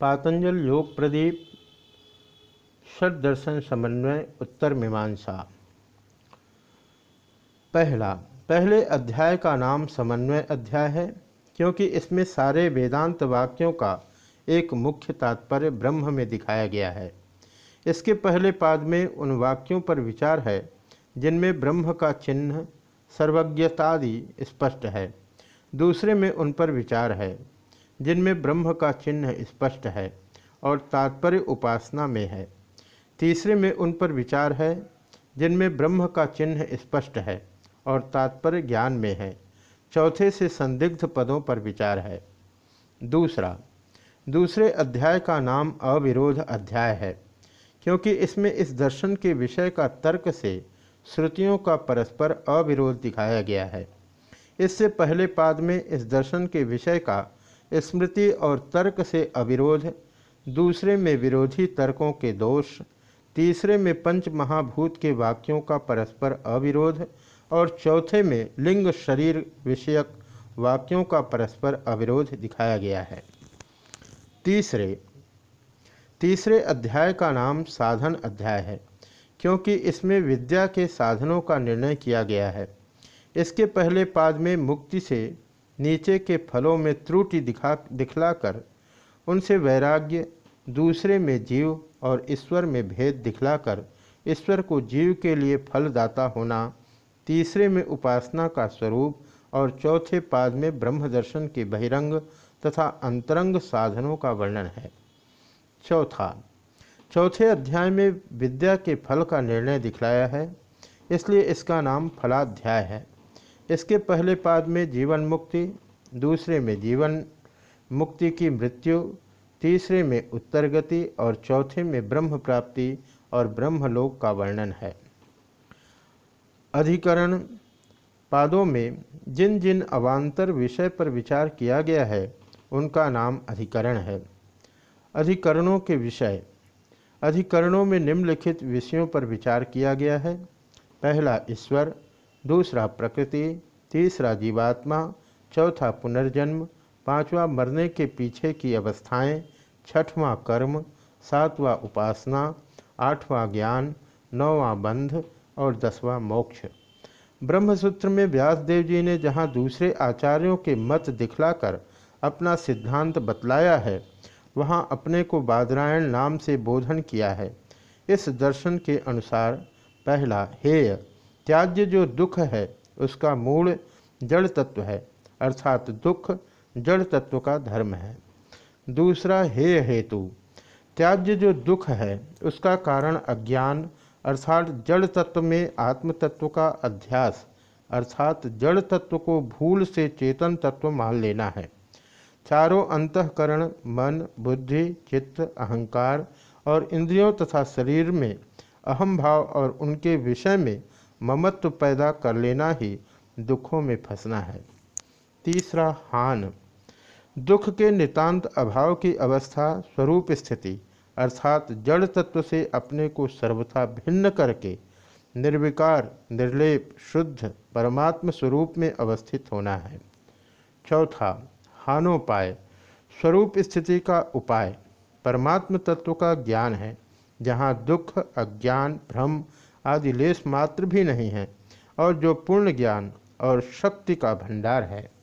पातंजल योग प्रदीप षट दर्शन समन्वय, उत्तर मीमांसा। पहला, पहले अध्याय का नाम समन्वय अध्याय है, क्योंकि इसमें सारे वेदांत वाक्यों का एक मुख्य तात्पर्य ब्रह्म में दिखाया गया है। इसके पहले पाद में उन वाक्यों पर विचार है, जिनमें ब्रह्म का चिन्ह, सर्वज्ञतादि स्पष्ट है। दूसरे में उन पर विचार है जिनमें ब्रह्म का चिन्ह स्पष्ट है और तात्पर्य उपासना में है। तीसरे में उन पर विचार है, जिनमें ब्रह्म का चिन्ह स्पष्ट है और तात्पर्य ज्ञान में है। चौथे से संदिग्ध पदों पर विचार है। दूसरा, दूसरे अध्याय का नाम अविरोध अध्याय है, क्योंकि इसमें इस दर्शन के विषय का तर्क से श्रुतियों का परस्पर अविरोध दिखाया गया है। इससे पहले पाद में इस दर्शन के विषय का स्मृति और तर्क से अविरोध, दूसरे में विरोधी तर्कों के दोष, तीसरे में पंच महाभूत के वाक्यों का परस्पर अविरोध और चौथे में लिंग शरीर विषयक वाक्यों का परस्पर अविरोध दिखाया गया है। तीसरे तीसरे अध्याय का नाम साधन अध्याय है, क्योंकि इसमें विद्या के साधनों का निर्णय किया गया है। इसके पहले पाद में मुक्ति से नीचे के फलों में त्रुटि दिखा, दिखलाकर उनसे वैराग्य, दूसरे में जीव और ईश्वर में भेद दिखलाकर ईश्वर को जीव के लिए फलदाता होना, तीसरे में उपासना का स्वरूप और चौथे पाद में ब्रह्म दर्शन के बहिरंग तथा अंतरंग साधनों का वर्णन है। चौथा। चौथे अध्याय में विद्या के फल का निर्णय दिखलाया है, इसलिए इसका नाम फलाध्याय है। इसके पहले पाद में जीवन मुक्ति, दूसरे में जीवन मुक्ति की मृत्यु, तीसरे में उत्तर गति और चौथे में ब्रह्म प्राप्ति और ब्रह्मलोक का वर्णन है। अधिकरण पादों में जिन जिन अवान्तर विषय पर विचार किया गया है, उनका नाम अधिकरण है। अधिकरणों के विषय। अधिकरणों में निम्नलिखित विषयों पर विचार किया गया है। पहला ईश्वर दूसरा प्रकृति तीसरा जीवात्मा चौथा पुनर्जन्म पांचवा मरने के पीछे की अवस्थाएँ, छठवां कर्म सातवां उपासना आठवां ज्ञान नौवां बंध और दसवां मोक्ष। ब्रह्मसूत्र में व्यासदेव जी ने जहाँ दूसरे आचार्यों के मत दिखलाकर अपना सिद्धांत बतलाया है वहाँ अपने को बादरायण नाम से बोधन किया है। इस दर्शन के अनुसार पहला हेय। त्याज्य जो दुख है, उसका मूल जड़ तत्व है, अर्थात दुख जड़ तत्व का धर्म है। दूसरा हे हेतु। त्याज्य जो दुख है, उसका कारण अज्ञान, अर्थात जड़ तत्व में आत्म तत्व का अध्यास, अर्थात जड़ तत्व को भूल से चेतन तत्व मान लेना है। चारों अंतकरण, मन, बुद्धि, चित्त, अहंकार और इंद्रियों तथा शरीर में अहम भाव और उनके विषय में ममत्व पैदा कर लेना ही दुखों में फंसना है। तीसरा, हान। दुख के नितांत अभाव की अवस्था स्वरूप स्थिति, अर्थात जड़ तत्व से अपने को सर्वथा भिन्न करके निर्विकार, निर्लेप, शुद्ध, परमात्म स्वरूप में अवस्थित होना है। चौथा, हानोपाय। स्वरूप स्थिति का उपाय। परमात्म तत्व का ज्ञान है, जहाँ दुख, अज्ञान, भ्रम आदि लेस मात्र भी नहीं है, और जो पूर्ण ज्ञान और शक्ति का भंडार है।